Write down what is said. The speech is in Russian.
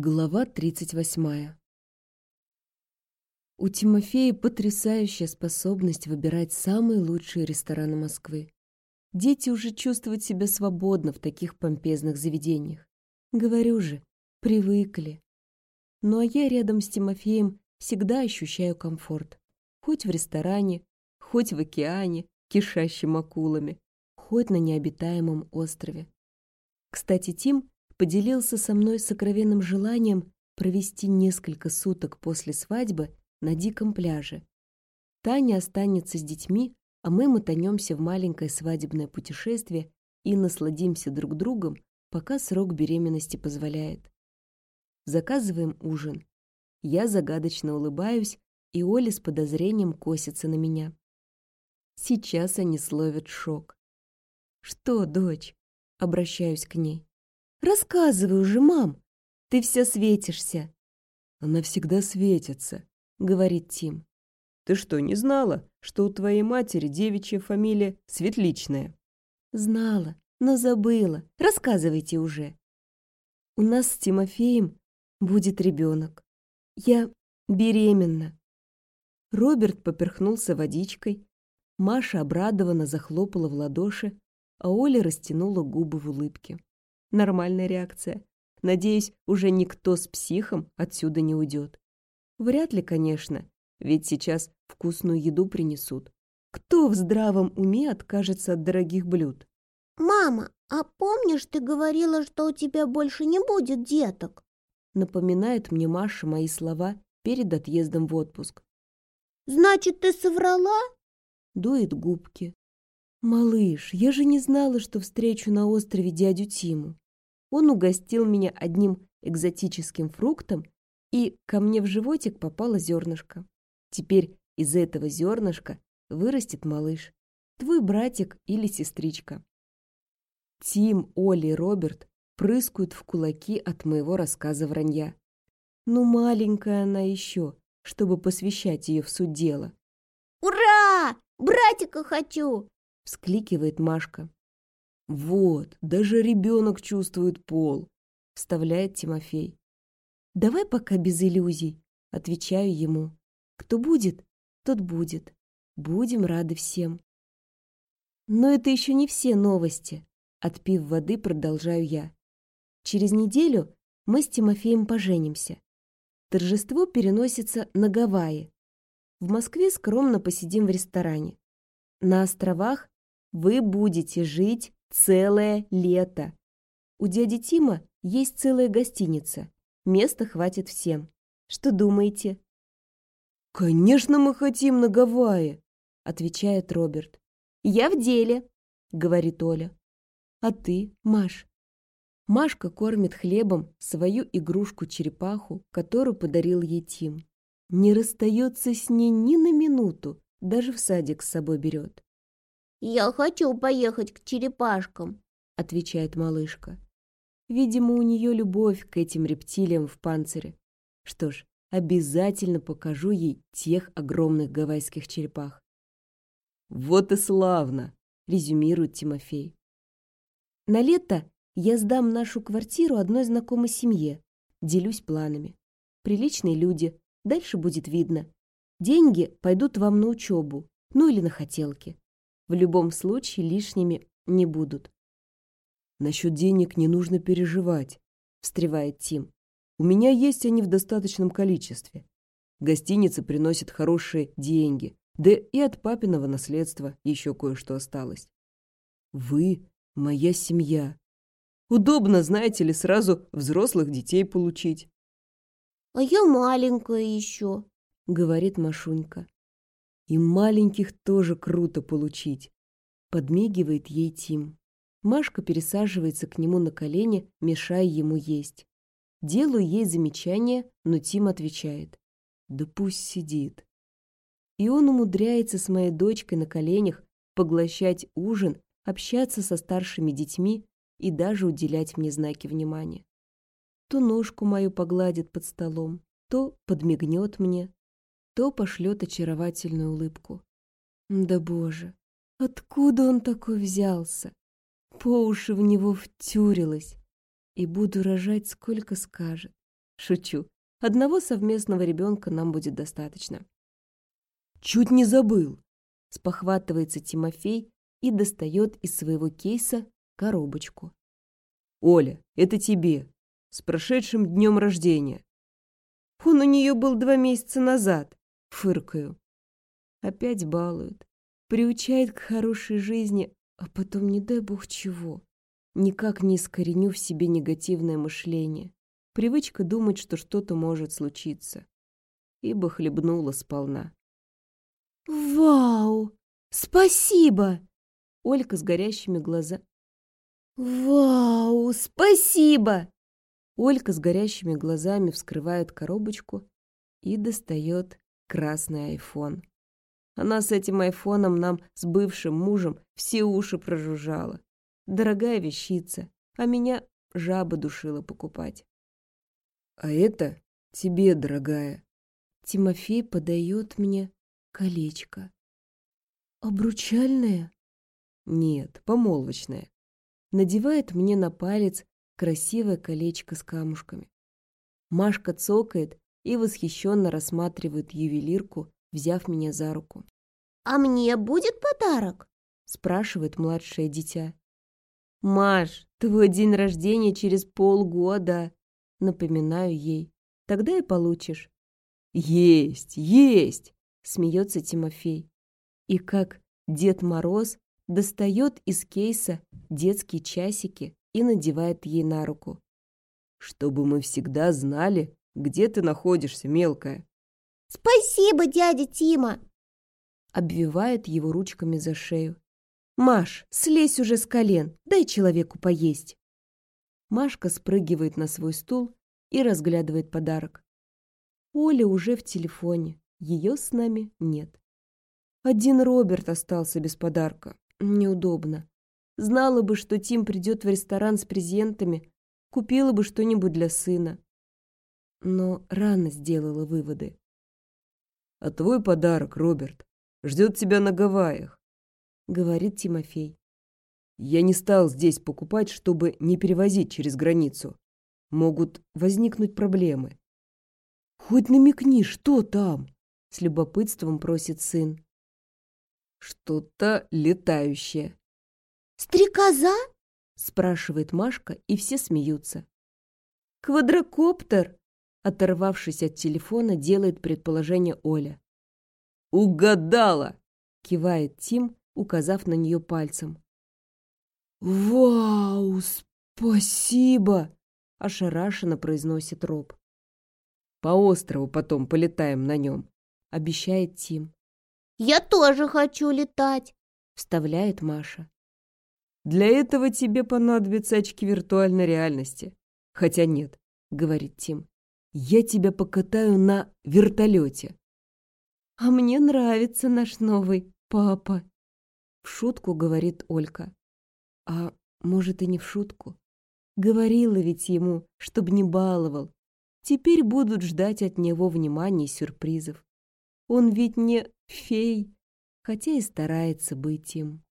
Глава 38. У Тимофея потрясающая способность выбирать самые лучшие рестораны Москвы. Дети уже чувствуют себя свободно в таких помпезных заведениях. Говорю же, привыкли. Ну а я рядом с Тимофеем всегда ощущаю комфорт. Хоть в ресторане, хоть в океане, кишащем акулами, хоть на необитаемом острове. Кстати, Тим поделился со мной сокровенным желанием провести несколько суток после свадьбы на диком пляже. Таня останется с детьми, а мы мотанемся в маленькое свадебное путешествие и насладимся друг другом, пока срок беременности позволяет. Заказываем ужин. Я загадочно улыбаюсь, и Оля с подозрением косится на меня. Сейчас они словят шок. «Что, дочь?» — обращаюсь к ней. Рассказывай уже, мам. Ты все светишься. Она всегда светится, говорит Тим. Ты что, не знала, что у твоей матери девичья фамилия Светличная? Знала, но забыла. Рассказывайте уже. У нас с Тимофеем будет ребенок. Я беременна. Роберт поперхнулся водичкой. Маша обрадованно захлопала в ладоши, а Оля растянула губы в улыбке. Нормальная реакция. Надеюсь, уже никто с психом отсюда не уйдет. Вряд ли, конечно, ведь сейчас вкусную еду принесут. Кто в здравом уме откажется от дорогих блюд? «Мама, а помнишь, ты говорила, что у тебя больше не будет деток?» Напоминает мне Маша мои слова перед отъездом в отпуск. «Значит, ты соврала?» Дует губки. «Малыш, я же не знала, что встречу на острове дядю Тиму. Он угостил меня одним экзотическим фруктом, и ко мне в животик попало зернышко. Теперь из этого зернышка вырастет малыш, твой братик или сестричка». Тим, Оли и Роберт прыскают в кулаки от моего рассказа вранья. Ну, маленькая она еще, чтобы посвящать ее в суть дела. «Ура! Братика хочу!» Вскликивает Машка. Вот, даже ребенок чувствует пол, вставляет Тимофей. Давай пока без иллюзий, отвечаю ему. Кто будет, тот будет. Будем рады всем. Но это еще не все новости. Отпив воды, продолжаю я. Через неделю мы с Тимофеем поженимся. Торжество переносится на Гавайи. В Москве скромно посидим в ресторане. На островах вы будете жить целое лето. У дяди Тима есть целая гостиница. Места хватит всем. Что думаете? «Конечно, мы хотим на Гавайи», — отвечает Роберт. «Я в деле», — говорит Оля. «А ты, Маш?» Машка кормит хлебом свою игрушку-черепаху, которую подарил ей Тим. Не расстается с ней ни на минуту, даже в садик с собой берет. «Я хочу поехать к черепашкам», — отвечает малышка. Видимо, у нее любовь к этим рептилиям в панцире. Что ж, обязательно покажу ей тех огромных гавайских черепах. «Вот и славно!» — резюмирует Тимофей. На лето я сдам нашу квартиру одной знакомой семье. Делюсь планами. Приличные люди, дальше будет видно. Деньги пойдут вам на учебу, ну или на хотелки в любом случае лишними не будут. «Насчет денег не нужно переживать», — встревает Тим. «У меня есть они в достаточном количестве. Гостиница приносит хорошие деньги, да и от папиного наследства еще кое-что осталось. Вы — моя семья. Удобно, знаете ли, сразу взрослых детей получить». «А я маленькая еще», — говорит Машунька. И маленьких тоже круто получить. Подмигивает ей Тим. Машка пересаживается к нему на колени, мешая ему есть. Делаю ей замечание, но Тим отвечает. Да пусть сидит. И он умудряется с моей дочкой на коленях поглощать ужин, общаться со старшими детьми и даже уделять мне знаки внимания. То ножку мою погладит под столом, то подмигнет мне, то пошлет очаровательную улыбку. Да боже, откуда он такой взялся? По уши в него втюрилась. И буду рожать, сколько скажет. Шучу. Одного совместного ребенка нам будет достаточно. Чуть не забыл. Спохватывается Тимофей и достает из своего кейса коробочку. Оля, это тебе. С прошедшим днем рождения. Он у нее был два месяца назад. Фыркаю. Опять балует. Приучает к хорошей жизни, а потом не дай бог чего. Никак не искореню в себе негативное мышление. Привычка думать, что что-то может случиться. Ибо хлебнула сполна. «Вау! Спасибо!» Олька с горящими глазами. «Вау! Спасибо!» Олька с горящими глазами вскрывает коробочку и достает красный айфон. Она с этим айфоном нам с бывшим мужем все уши прожужжала. Дорогая вещица, а меня жаба душила покупать. А это тебе, дорогая. Тимофей подает мне колечко. Обручальное? Нет, помолвочное. Надевает мне на палец красивое колечко с камушками. Машка цокает и восхищенно рассматривает ювелирку, взяв меня за руку. «А мне будет подарок?» спрашивает младшее дитя. «Маш, твой день рождения через полгода!» Напоминаю ей. «Тогда и получишь». «Есть, есть!» смеется Тимофей. И как Дед Мороз достает из кейса детские часики и надевает ей на руку. «Чтобы мы всегда знали, где ты находишься, мелкая». «Спасибо, дядя Тима!» Обвивает его ручками за шею. «Маш, слезь уже с колен, дай человеку поесть!» Машка спрыгивает на свой стул и разглядывает подарок. Оля уже в телефоне, ее с нами нет. Один Роберт остался без подарка. Неудобно. Знала бы, что Тим придет в ресторан с презентами, купила бы что-нибудь для сына. Но рано сделала выводы. «А твой подарок, Роберт, ждет тебя на Гавайях», — говорит Тимофей. «Я не стал здесь покупать, чтобы не перевозить через границу. Могут возникнуть проблемы». «Хоть намекни, что там?» — с любопытством просит сын. «Что-то летающее», «Стрекоза?» — спрашивает Машка, и все смеются. «Квадрокоптер!» — оторвавшись от телефона, делает предположение Оля. «Угадала!» — кивает Тим, указав на нее пальцем. «Вау, спасибо!» — ошарашенно произносит Роб. «По острову потом полетаем на нем», — обещает Тим. «Я тоже хочу летать», — вставляет Маша. Для этого тебе понадобятся очки виртуальной реальности. Хотя нет, говорит Тим. Я тебя покатаю на вертолете. А мне нравится наш новый папа. В шутку говорит Олька. А может и не в шутку. Говорила ведь ему, чтоб не баловал. Теперь будут ждать от него внимания и сюрпризов. Он ведь не фей, хотя и старается быть им.